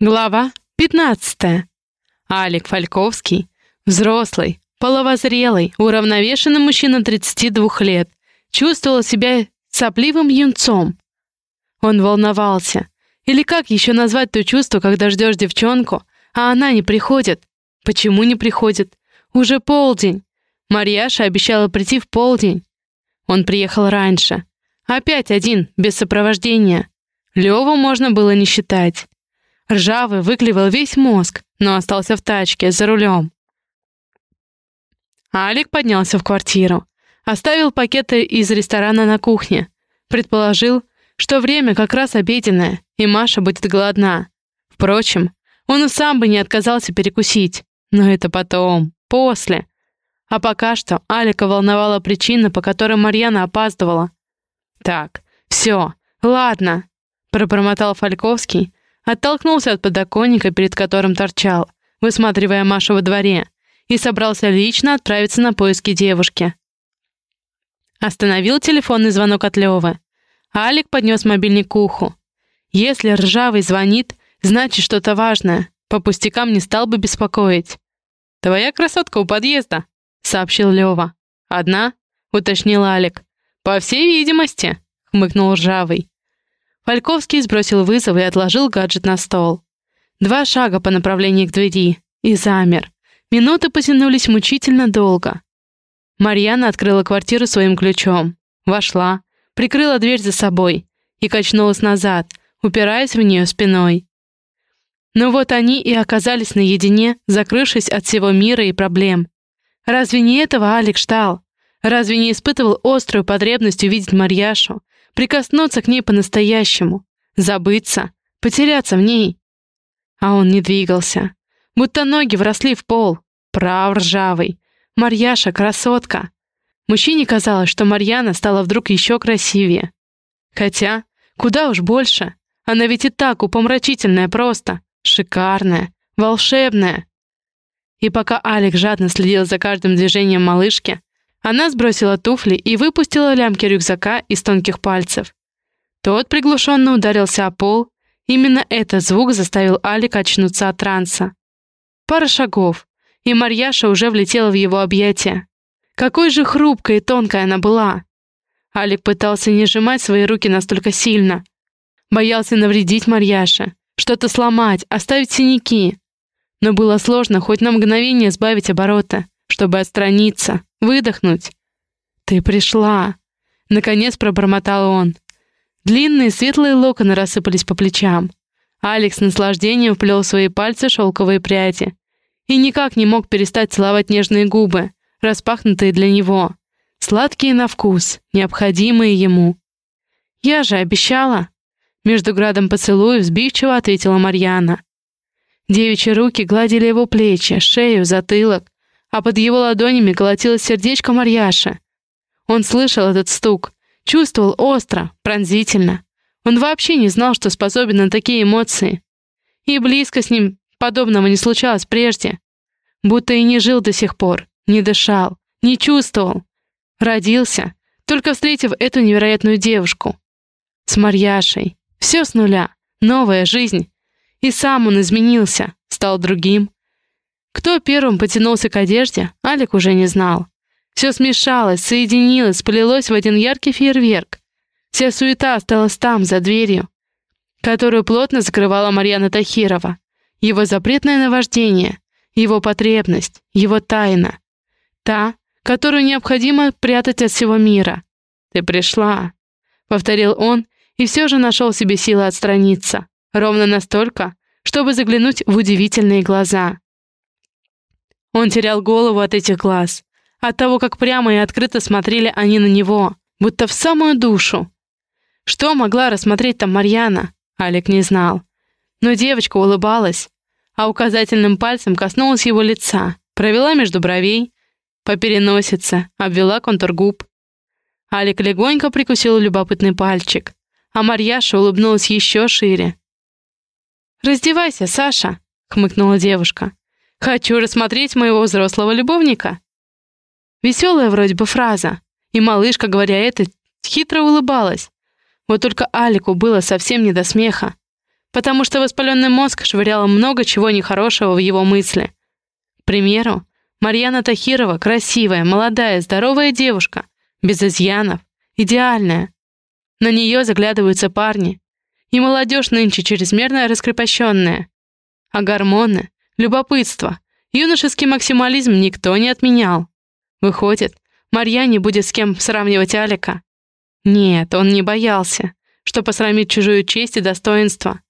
Глава 15. Алик Фальковский, взрослый, половозрелый, уравновешенный мужчина 32 лет, чувствовал себя сопливым юнцом. Он волновался. Или как еще назвать то чувство, когда ждешь девчонку, а она не приходит? Почему не приходит? Уже полдень. Марьяша обещала прийти в полдень. Он приехал раньше. Опять один, без сопровождения. Леву можно было не считать. Ржавый выклевал весь мозг, но остался в тачке, за рулем. Алик поднялся в квартиру. Оставил пакеты из ресторана на кухне. Предположил, что время как раз обеденное, и Маша будет голодна. Впрочем, он и сам бы не отказался перекусить. Но это потом, после. А пока что Алика волновала причина, по которой Марьяна опаздывала. «Так, все, ладно», — пробормотал Фальковский, Оттолкнулся от подоконника, перед которым торчал, высматривая Машу во дворе, и собрался лично отправиться на поиски девушки. Остановил телефонный звонок от Лёвы. Алик поднес мобильник к уху. Если ржавый звонит, значит что-то важное. По пустякам не стал бы беспокоить. «Твоя красотка у подъезда», — сообщил Лёва. «Одна?» — уточнил Алик. «По всей видимости», — хмыкнул ржавый. Фальковский сбросил вызов и отложил гаджет на стол. Два шага по направлению к двери. И замер. Минуты потянулись мучительно долго. Марьяна открыла квартиру своим ключом. Вошла, прикрыла дверь за собой и качнулась назад, упираясь в нее спиной. Но вот они и оказались наедине, закрывшись от всего мира и проблем. Разве не этого Алик ждал? Разве не испытывал острую потребность увидеть Марьяшу, прикоснуться к ней по-настоящему, забыться, потеряться в ней. А он не двигался, будто ноги вросли в пол, прав ржавый. Марьяша — красотка. Мужчине казалось, что Марьяна стала вдруг еще красивее. Хотя, куда уж больше. Она ведь и так упомрачительная просто, шикарная, волшебная. И пока Алик жадно следил за каждым движением малышки, она сбросила туфли и выпустила лямки рюкзака из тонких пальцев. Тот приглушенно ударился о пол. Именно этот звук заставил Алика очнуться от транса. Пара шагов, и Марьяша уже влетела в его объятия. Какой же хрупкой и тонкой она была! Алик пытался не сжимать свои руки настолько сильно. Боялся навредить Марьяше, что-то сломать, оставить синяки. Но было сложно хоть на мгновение сбавить обороты, чтобы отстраниться, выдохнуть. «Ты пришла!» — наконец пробормотал он. Длинные светлые локоны рассыпались по плечам. Алекс с наслаждением вплел в свои пальцы шелковые пряди и никак не мог перестать целовать нежные губы, распахнутые для него, сладкие на вкус, необходимые ему. «Я же обещала!» Между градом поцелуев сбивчиво ответила Марьяна. Девичьи руки гладили его плечи, шею, затылок, а под его ладонями колотилось сердечко Марьяши. Он слышал этот стук, чувствовал остро, пронзительно. Он вообще не знал, что способен на такие эмоции. И близко с ним подобного не случалось прежде. Будто и не жил до сих пор, не дышал, не чувствовал. Родился, только встретив эту невероятную девушку. С Марьяшей. Все с нуля. Новая жизнь. И сам он изменился, стал другим, кто первым потянулся к одежде, Алик уже не знал. Все смешалось, соединилось, полилось в один яркий фейерверк. Вся суета осталась там, за дверью, которую плотно закрывала Марьяна Тахирова. Его запретное наваждение, его потребность, его тайна. Та, которую необходимо прятать от всего мира. «Ты пришла», — повторил он, и все же нашел себе силы отстраниться. Ровно настолько, чтобы заглянуть в удивительные глаза. Он терял голову от этих глаз, от того, как прямо и открыто смотрели они на него, будто в самую душу. Что могла рассмотреть там Марьяна, Алик не знал. Но девочка улыбалась, а указательным пальцем коснулась его лица, провела между бровей, по переносице, обвела контур губ. Алик легонько прикусил любопытный пальчик, а Марьяша улыбнулась еще шире. «Раздевайся, Саша!» — хмыкнула девушка. Хочу рассмотреть моего взрослого любовника. Веселая вроде бы фраза, и малышка, говоря это, хитро улыбалась. Вот только Алику было совсем не до смеха. потому что воспаленный мозг швырял много чего нехорошего в его мысли. К примеру, Марьяна Тахирова красивая, молодая, здоровая девушка, без изъянов, идеальная. На нее заглядываются парни, и молодежь нынче чрезмерно раскрепощенная. А гормоны, любопытство, юношеский максимализм никто не отменял. Выходит, Марьяне будет с кем сравнивать Алика. Нет, он не боялся, что посрамит чужую честь и достоинство.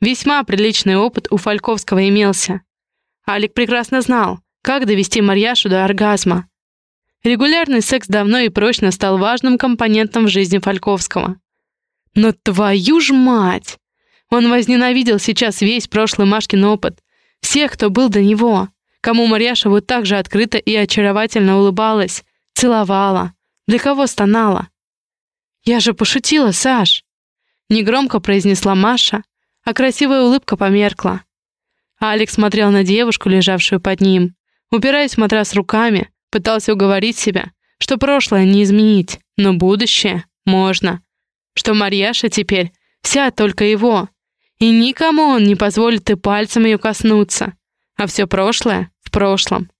Весьма приличный опыт у Фальковского имелся. Алик прекрасно знал, как довести Марьяшу до оргазма. Регулярный секс давно и прочно стал важным компонентом в жизни Фальковского. Но твою ж мать! Он возненавидел сейчас весь прошлый Машкин опыт, всех, кто был до него, кому Марьяша вот так же открыто и очаровательно улыбалась, целовала, для кого стонала. «Я же пошутила, Саш!» Негромко произнесла Маша, а красивая улыбка померкла. Алекс смотрел на девушку, лежавшую под ним, упираясь в матрас руками, пытался уговорить себя, что прошлое не изменить, но будущее можно, что Марьяша теперь вся только его, и никому он не позволит и пальцем ее коснуться, а все прошлое в прошлом.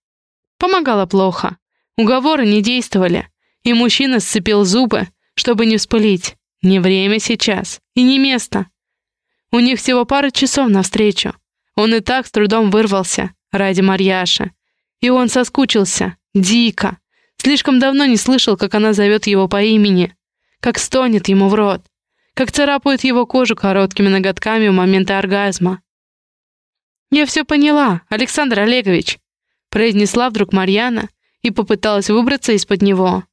Помогало плохо, уговоры не действовали, и мужчина сцепил зубы, чтобы не вспылить. Не время сейчас и не место. У них всего пара часов навстречу. Он и так с трудом вырвался ради Марьяши. И он соскучился. Дико. Слишком давно не слышал, как она зовет его по имени. Как стонет ему в рот. Как царапает его кожу короткими ноготками в момент оргазма. «Я все поняла, Александр Олегович», произнесла вдруг Марьяна и попыталась выбраться из-под него.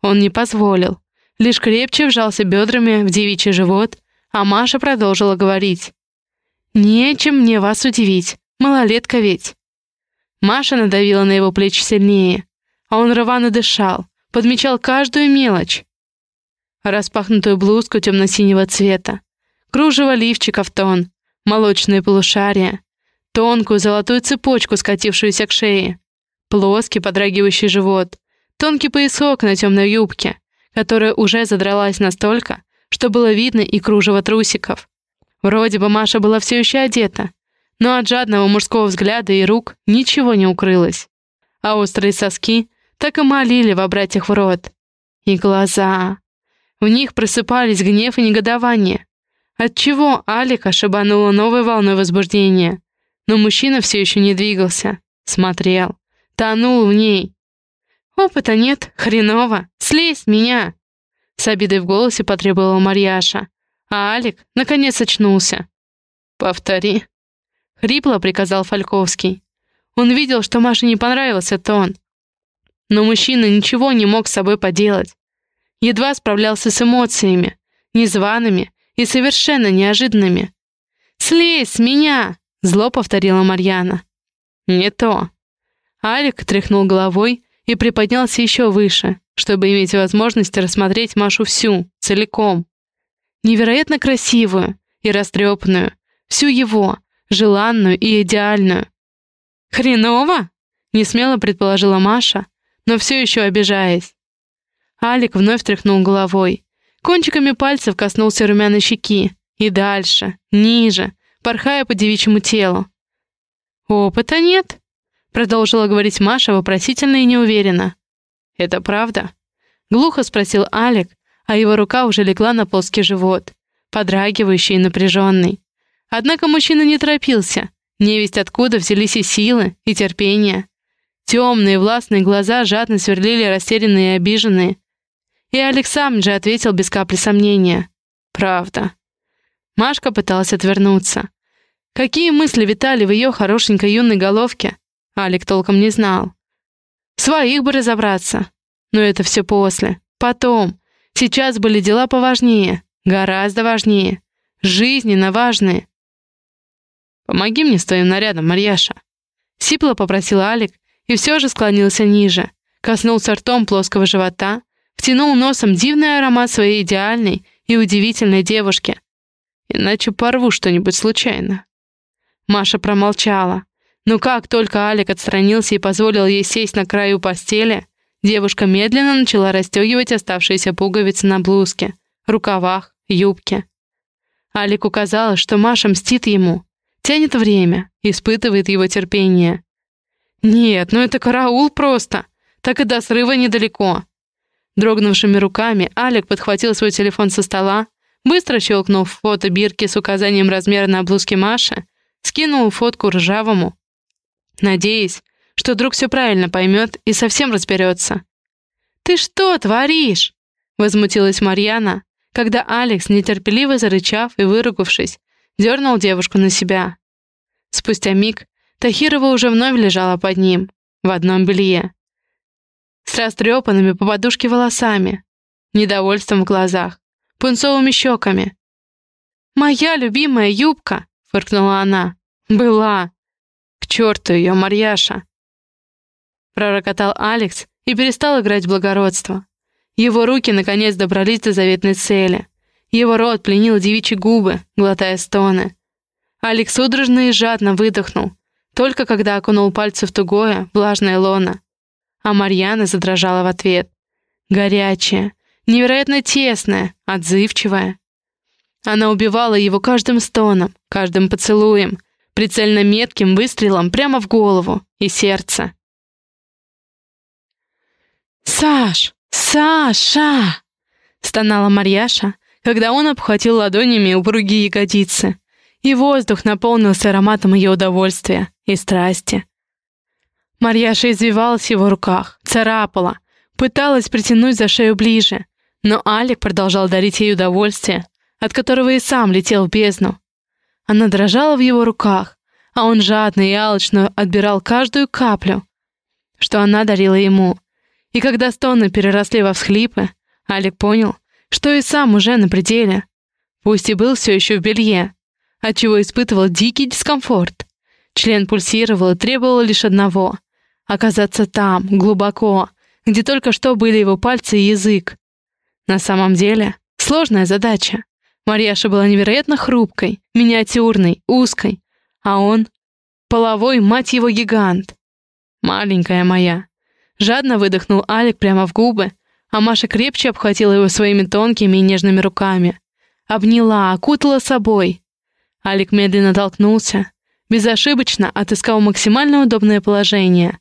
Он не позволил лишь крепче вжался бедрами в девичий живот, а Маша продолжила говорить. «Нечем мне вас удивить, малолетка ведь». Маша надавила на его плечи сильнее, а он рвано дышал, подмечал каждую мелочь. Распахнутую блузку темно-синего цвета, кружево лифчика в тон, молочные полушария, тонкую золотую цепочку, скатившуюся к шее, плоский подрагивающий живот, тонкий поясок на темной юбке, которая уже задралась настолько, что было видно и кружево трусиков. Вроде бы Маша была все еще одета, но от жадного мужского взгляда и рук ничего не укрылось. А острые соски так и молили вобрать их в рот. И глаза. В них просыпались гнев и негодование. Отчего Алика шибанула новой волной возбуждения. Но мужчина все еще не двигался, смотрел, тонул в ней, «Опыта нет, хреново, слезь меня!» С обидой в голосе потребовала Марьяша, а Алик наконец очнулся. «Повтори», — хрипло приказал Фальковский. Он видел, что Маше не понравился тон. Но мужчина ничего не мог с собой поделать. Едва справлялся с эмоциями, незваными и совершенно неожиданными. «Слезь с меня!» — зло повторила Марьяна. «Не то». Алик тряхнул головой и приподнялся еще выше, чтобы иметь возможность рассмотреть Машу всю, целиком. Невероятно красивую и растрепанную, всю его, желанную и идеальную. «Хреново?» — несмело предположила Маша, но все еще обижаясь. Алик вновь тряхнул головой. Кончиками пальцев коснулся румяной щеки. И дальше, ниже, порхая по девичьему телу. «Опыта нет?» Продолжила говорить Маша вопросительно и неуверенно. «Это правда?» Глухо спросил Алик, а его рука уже легла на плоский живот, подрагивающий и напряженный. Однако мужчина не торопился. Невесть откуда взялись и силы, и терпение. Темные властные глаза жадно сверлили растерянные и обиженные. И Алекс сам же ответил без капли сомнения. «Правда». Машка пыталась отвернуться. Какие мысли витали в ее хорошенькой юной головке? Алик толком не знал. Своих бы разобраться. Но это все после. Потом. Сейчас были дела поважнее. Гораздо важнее. Жизненно важные. «Помоги мне с твоим нарядом, Марьяша». Сипло попросил Алик и все же склонился ниже. Коснулся ртом плоского живота, втянул носом дивный аромат своей идеальной и удивительной девушки. Иначе порву что-нибудь случайно. Маша промолчала. Но как только Алик отстранился и позволил ей сесть на краю постели, девушка медленно начала расстегивать оставшиеся пуговицы на блузке, рукавах, юбке. Алику казалось, что Маша мстит ему, тянет время, испытывает его терпение. Нет, ну это караул просто, так и до срыва недалеко. Дрогнувшими руками Алик подхватил свой телефон со стола, быстро щелкнув фото бирки с указанием размера на блузке Маши, скинул фотку ржавому, надеясь, что друг все правильно поймет и совсем разберется. «Ты что творишь?» — возмутилась Марьяна, когда Алекс, нетерпеливо зарычав и выругавшись, дернул девушку на себя. Спустя миг Тахирова уже вновь лежала под ним, в одном белье. С растрепанными по подушке волосами, недовольством в глазах, пунцовыми щеками. «Моя любимая юбка!» — фыркнула она. «Была!» «К черту ее, Марьяша!» Пророкотал Алекс и перестал играть в благородство. Его руки наконец добрались до заветной цели. Его рот пленил девичьи губы, глотая стоны. Алекс судорожно и жадно выдохнул, только когда окунул пальцы в тугое, влажное лоно. А Марьяна задрожала в ответ. Горячая, невероятно тесная, отзывчивая. Она убивала его каждым стоном, каждым поцелуем, прицельно метким выстрелом прямо в голову и сердце. «Саш! Саша!» — стонала Марьяша, когда он обхватил ладонями упругие ягодицы, и воздух наполнился ароматом ее удовольствия и страсти. Марьяша извивалась в его руках, царапала, пыталась притянуть за шею ближе, но Алик продолжал дарить ей удовольствие, от которого и сам летел в бездну. Она дрожала в его руках, а он жадно и алчно отбирал каждую каплю, что она дарила ему. И когда стоны переросли во всхлипы, Алик понял, что и сам уже на пределе. Пусть и был все еще в белье, отчего испытывал дикий дискомфорт. Член пульсировал и требовал лишь одного — оказаться там, глубоко, где только что были его пальцы и язык. На самом деле, сложная задача. Марьяша была невероятно хрупкой, миниатюрной, узкой, а он — половой, мать его, гигант. Маленькая моя. Жадно выдохнул Алик прямо в губы, а Маша крепче обхватила его своими тонкими и нежными руками. Обняла, окутала собой. Алик медленно толкнулся, безошибочно отыскал максимально удобное положение.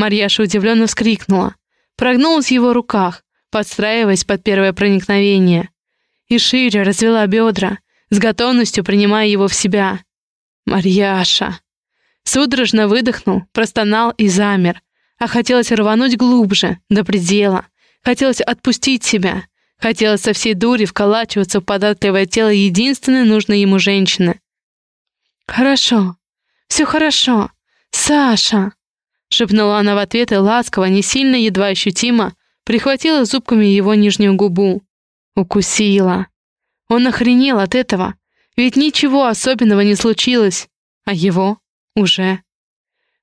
Марьяша удивленно вскрикнула, прогнулась в его руках, подстраиваясь под первое проникновение, и шире развела бедра, с готовностью принимая его в себя. «Марьяша!» Судорожно выдохнул, простонал и замер, а хотелось рвануть глубже, до предела. Хотелось отпустить себя. Хотелось со всей дури вколачиваться в податливое тело единственной нужной ему женщины. «Хорошо, все хорошо, Саша!» Шепнула она в ответ и ласково, не сильно, едва ощутимо, прихватила зубками его нижнюю губу. Укусила. Он охренел от этого, ведь ничего особенного не случилось, а его уже.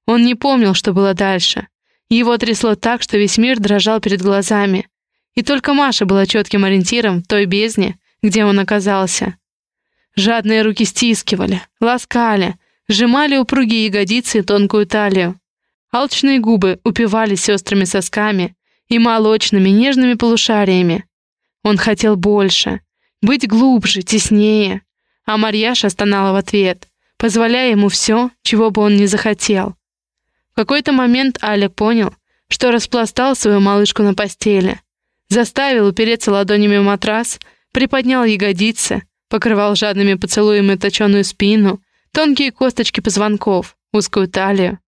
Он не помнил, что было дальше. Его трясло так, что весь мир дрожал перед глазами. И только Маша была четким ориентиром в той бездне, где он оказался. Жадные руки стискивали, ласкали, сжимали упругие ягодицы и тонкую талию. Алчные губы упивались острыми сосками и молочными нежными полушариями. Он хотел больше, быть глубже, теснее. А Марьяша стонала в ответ, позволяя ему все, чего бы он не захотел какой-то момент Аля понял, что распластал свою малышку на постели, заставил упереться ладонями в матрас, приподнял ягодицы, покрывал жадными поцелуями точеную спину, тонкие косточки позвонков, узкую талию.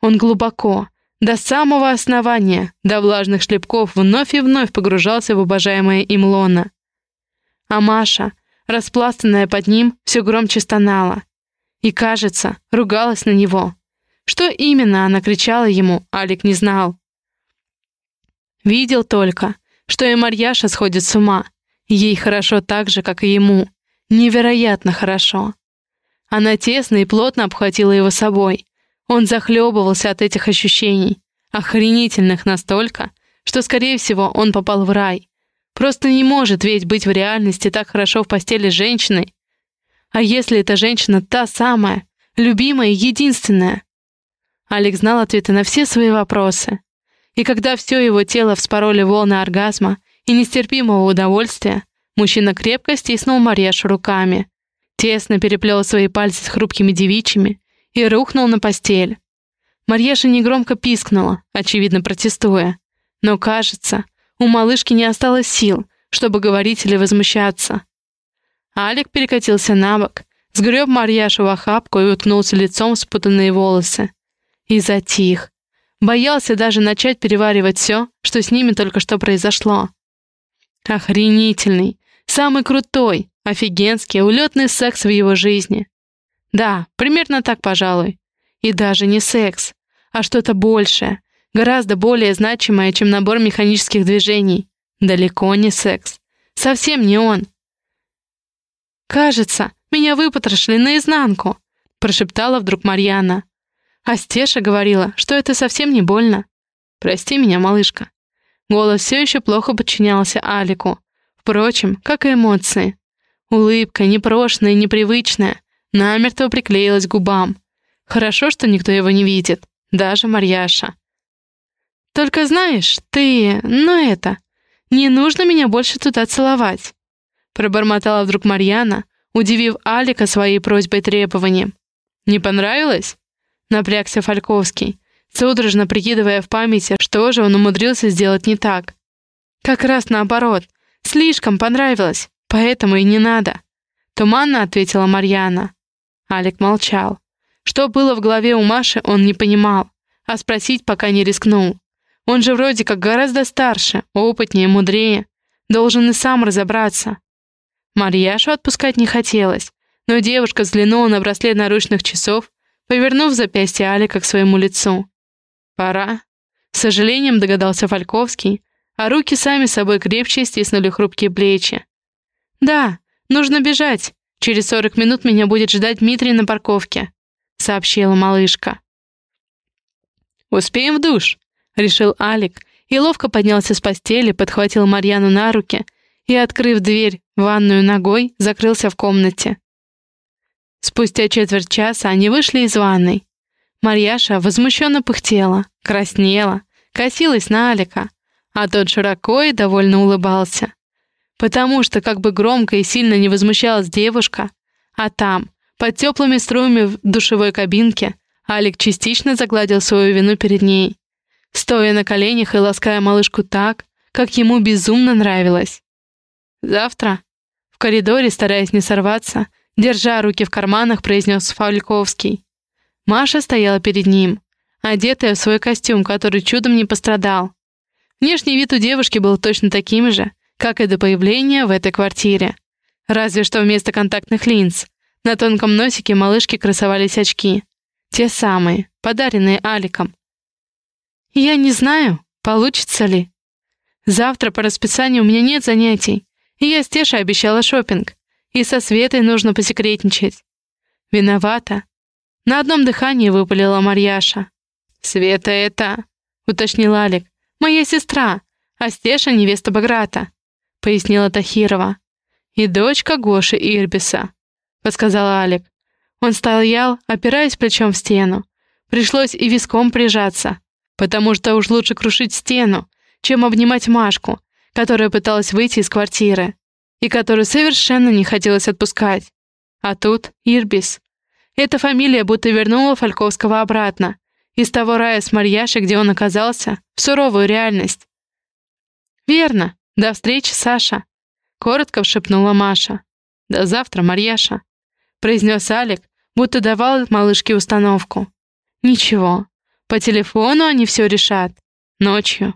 Он глубоко, до самого основания, до влажных шлепков, вновь и вновь погружался в обожаемое им лоно. А Маша, распластанная под ним, все громче стонала. И, кажется, ругалась на него, что именно она кричала ему, Алик не знал. Видел только, что и Марьяша сходит с ума. Ей хорошо так же, как и ему. Невероятно хорошо. Она тесно и плотно обхватила его собой. Он захлебывался от этих ощущений, охренительных настолько, что, скорее всего, он попал в рай. Просто не может ведь быть в реальности так хорошо в постели с женщиной. А если эта женщина та самая, любимая единственная? Алекс знал ответы на все свои вопросы. И когда все его тело вспороли волны оргазма и нестерпимого удовольствия, Мужчина крепко стиснул Марьяшу руками, тесно переплел свои пальцы с хрупкими девичьими и рухнул на постель. Марьяша негромко пискнула, очевидно протестуя. Но, кажется, у малышки не осталось сил, чтобы говорить или возмущаться. Алик перекатился на бок, сгреб Марьяшу в охапку и уткнулся лицом в спутанные волосы. И затих. Боялся даже начать переваривать все, что с ними только что произошло. Охренительный, самый крутой, офигенский, улетный секс в его жизни. Да, примерно так, пожалуй. И даже не секс, а что-то большее, гораздо более значимое, чем набор механических движений. Далеко не секс. Совсем не он. «Кажется, меня выпотрошили наизнанку», — прошептала вдруг Марьяна. А Стеша говорила, что это совсем не больно. «Прости меня, малышка». Голос все еще плохо подчинялся Алику. Впрочем, как и эмоции. Улыбка, непрошенная и непривычная, намертво приклеилась к губам. Хорошо, что никто его не видит, даже Марьяша. «Только знаешь, ты... ну это... не нужно меня больше туда целовать», пробормотала вдруг Марьяна, удивив Алика своей просьбой-требованием. «Не понравилось?» — напрягся Фальковский, судорожно прикидывая в памяти, что же он умудрился сделать не так. «Как раз наоборот. Слишком понравилось, поэтому и не надо», — туманно ответила Марьяна. Алик молчал. Что было в голове у Маши, он не понимал, а спросить пока не рискнул. Он же вроде как гораздо старше, опытнее, мудрее. Должен и сам разобраться. Марьяшу отпускать не хотелось, но девушка взглянула на браслет наручных часов, повернув запястье Алика к своему лицу. «Пора», — с сожалением догадался Фальковский, а руки сами собой крепче стиснули хрупкие плечи. «Да, нужно бежать. Через сорок минут меня будет ждать Дмитрий на парковке», — сообщила малышка. «Успеем в душ», — решил Алик, и ловко поднялся с постели, подхватил Марьяну на руки и, открыв дверь в ванную ногой, закрылся в комнате. Спустя четверть часа они вышли из ванной. Марьяша возмущенно пыхтела, краснела, косилась на Алика, а тот широко и довольно улыбался. Потому что, как бы громко и сильно не возмущалась девушка, а там, под теплыми струями в душевой кабинке, Алик частично загладил свою вину перед ней, стоя на коленях и лаская малышку так, как ему безумно нравилось. «Завтра?» В коридоре, стараясь не сорваться, держа руки в карманах, произнес Фальковский. Маша стояла перед ним, одетая в свой костюм, который чудом не пострадал. Внешний вид у девушки был точно таким же, как и до появления в этой квартире. Разве что вместо контактных линз на тонком носике малышки красовались очки. Те самые, подаренные Аликом. «Я не знаю, получится ли. Завтра по расписанию у меня нет занятий, и я с Тешей обещала шопинг, и со Светой нужно посекретничать. Виновата. На одном дыхании выпалила Марьяша. «Света это...» — уточнил Алик. «Моя сестра, а Стеша — невеста Баграта», — пояснила Тахирова. «И дочка Гоши Ирбиса», — подсказал Алик. Он стоял, опираясь плечом в стену. Пришлось и виском прижаться, потому что уж лучше крушить стену, чем обнимать Машку, которая пыталась выйти из квартиры и которую совершенно не хотелось отпускать. А тут Ирбис. Эта фамилия будто вернула Фальковского обратно, из того рая с Марьяшей, где он оказался, в суровую реальность. «Верно. До встречи, Саша», — коротко шепнула Маша. «До завтра, Марьяша», — произнес Алик, будто давал малышке установку. «Ничего, по телефону они все решат. Ночью».